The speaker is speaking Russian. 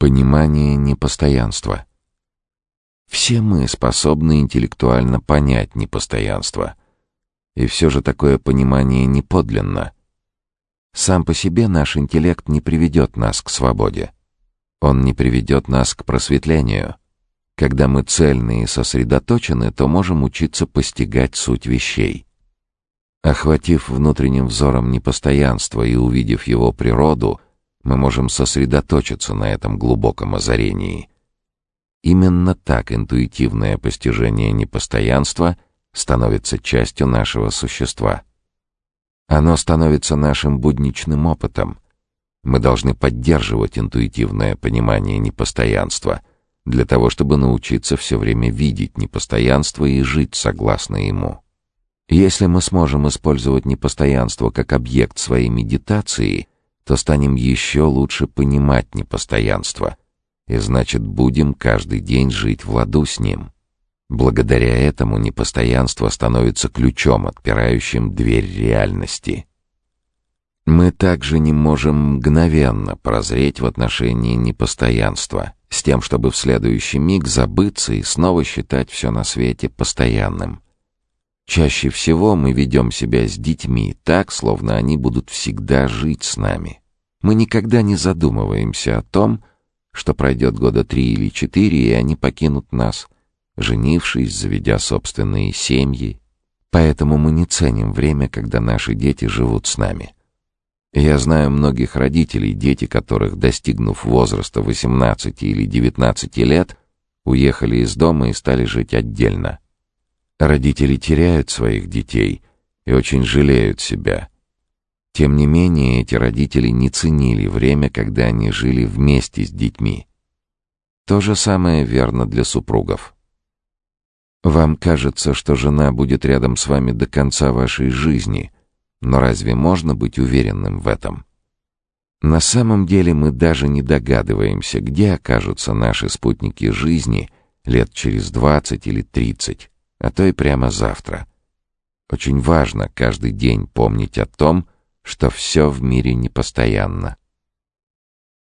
Понимание непостоянства. Все мы способны интеллектуально понять непостоянство. И все же такое понимание не подлинно. Сам по себе наш интеллект не приведет нас к свободе. Он не приведет нас к просветлению. Когда мы цельны и сосредоточены, то можем учиться постигать суть вещей. Охватив внутренним взором непостоянство и увидев его природу — мы можем сосредоточиться на этом глубоком озарении. Именно так интуитивное постижение непостоянства становится частью нашего существа. Оно становится нашим будничным опытом. Мы должны поддерживать интуитивное понимание непостоянства для того, чтобы научиться все время видеть непостоянство и жить согласно ему. Если мы сможем использовать непостоянство как объект своей медитации — то станем еще лучше понимать непостоянство, и значит, будем каждый день жить в ладу с ним. Благодаря этому непостоянство становится ключом, отпирающим дверь реальности. Мы также не можем мгновенно прозреть в отношении непостоянства, с тем, чтобы в следующий миг забыться и снова считать все на свете постоянным. Чаще всего мы ведем себя с детьми так, словно они будут всегда жить с нами. Мы никогда не задумываемся о том, что пройдет года три или четыре, и они покинут нас, женившись, заведя собственные семьи. Поэтому мы не ценим время, когда наши дети живут с нами. Я знаю многих родителей, дети которых, достигнув возраста 18 или 19 лет, уехали из дома и стали жить отдельно. Родители теряют своих детей и очень жалеют себя. Тем не менее, эти родители не ценили время, когда они жили вместе с детьми. То же самое верно для супругов. Вам кажется, что жена будет рядом с вами до конца вашей жизни, но разве можно быть уверенным в этом? На самом деле мы даже не догадываемся, где окажутся наши спутники жизни лет через 20 или 30 а то и прямо завтра. Очень важно каждый день помнить о том, что все в мире непостоянно.